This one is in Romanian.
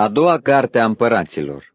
A doua carte a împăraților.